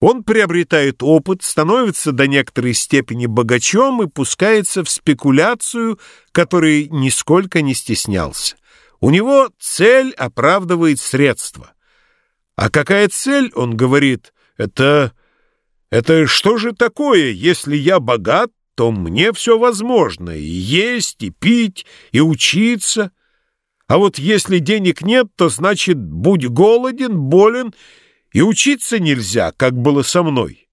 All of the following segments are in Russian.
Он приобретает опыт, становится до некоторой степени богачом и пускается в спекуляцию, которой нисколько не стеснялся. У него цель оправдывает средства. А какая цель, он говорит, это... Это что же такое, если я богат, то мне все возможно, и есть, и пить, и учиться. А вот если денег нет, то значит, будь голоден, болен, и учиться нельзя, как было со мной.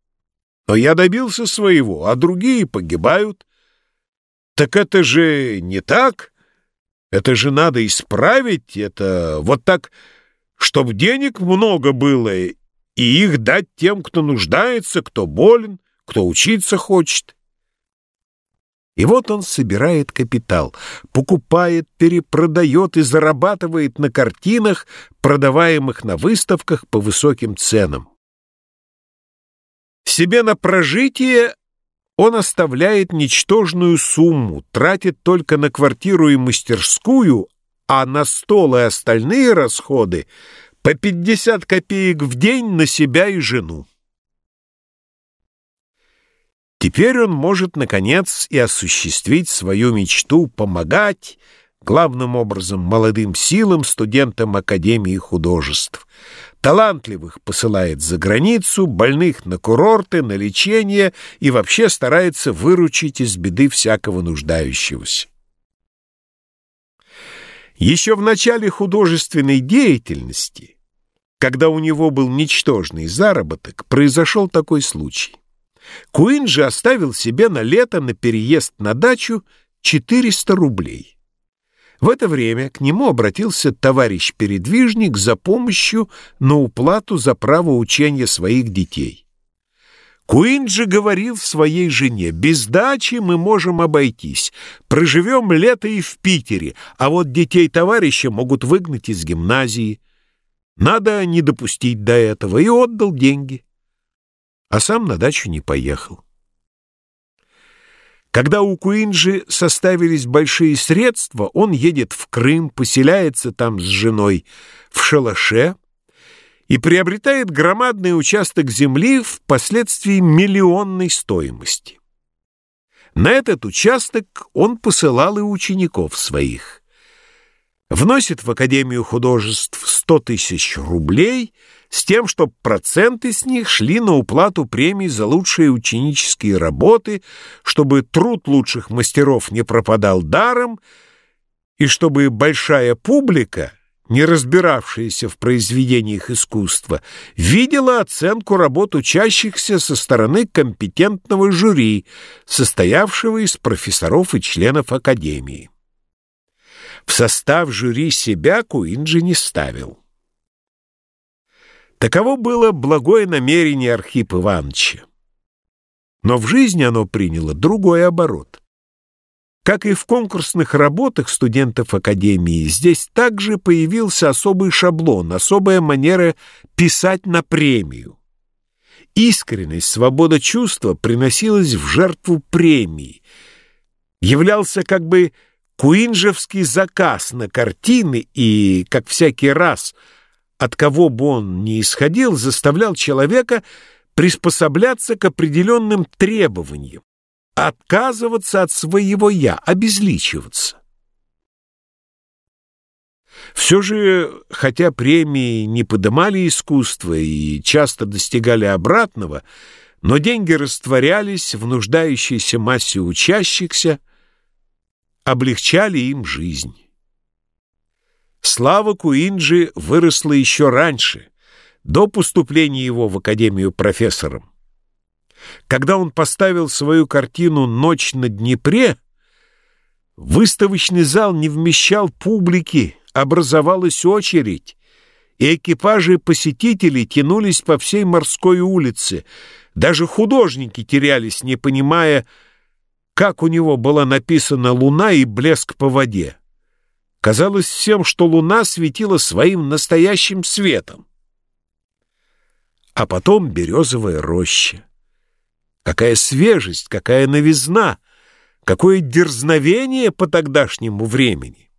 Но я добился своего, а другие погибают. Так это же не так. Это же надо исправить, это вот так, чтобы денег много было, и их дать тем, кто нуждается, кто болен, кто учиться хочет. И вот он собирает капитал, покупает, перепродает и зарабатывает на картинах, продаваемых на выставках по высоким ценам. Себе на прожитие он оставляет ничтожную сумму, тратит только на квартиру и мастерскую, а на стол и остальные расходы по 50 копеек в день на себя и жену. Теперь он может, наконец, и осуществить свою мечту помогать, главным образом, молодым силам, студентам Академии художеств. Талантливых посылает за границу, больных на курорты, на лечение и вообще старается выручить из беды всякого нуждающегося. Еще в начале художественной деятельности, когда у него был ничтожный заработок, произошел такой случай. Куин же оставил себе на лето на переезд на дачу 400 рублей. В это время к нему обратился товарищ-передвижник за помощью на уплату за право учения своих детей. Куин же говорил своей жене, без дачи мы можем обойтись, проживем лето и в Питере, а вот детей товарища могут выгнать из гимназии. Надо не допустить до этого, и отдал деньги а сам на дачу не поехал. Когда у Куинджи составились большие средства, он едет в Крым, поселяется там с женой в шалаше и приобретает громадный участок земли впоследствии миллионной стоимости. На этот участок он посылал и учеников своих. Вносит в Академию художеств сто тысяч рублей – с тем, чтобы проценты с них шли на уплату премий за лучшие ученические работы, чтобы труд лучших мастеров не пропадал даром, и чтобы большая публика, не разбиравшаяся в произведениях искусства, видела оценку работ учащихся со стороны компетентного жюри, состоявшего из профессоров и членов Академии. В состав жюри себя Куинджи не ставил. Таково было благое намерение Архипа Ивановича. Но в жизни оно приняло другой оборот. Как и в конкурсных работах студентов Академии, здесь также появился особый шаблон, особая манера писать на премию. Искренность, свобода чувства приносилась в жертву премии. Являлся как бы куинжевский заказ на картины и, как всякий раз – от кого бы он ни исходил, заставлял человека приспосабляться к определенным требованиям, отказываться от своего «я», обезличиваться. Все же, хотя премии не подымали искусство и часто достигали обратного, но деньги растворялись в нуждающейся массе учащихся, облегчали им жизнь. Слава Куинджи выросла еще раньше, до поступления его в Академию профессором. Когда он поставил свою картину «Ночь на Днепре», выставочный зал не вмещал публики, образовалась очередь, и экипажи посетителей тянулись по всей морской улице. Даже художники терялись, не понимая, как у него была написана «Луна» и «Блеск по воде». Казалось всем, что луна светила своим настоящим светом. А потом березовая роща. Какая свежесть, какая новизна, какое дерзновение по тогдашнему времени.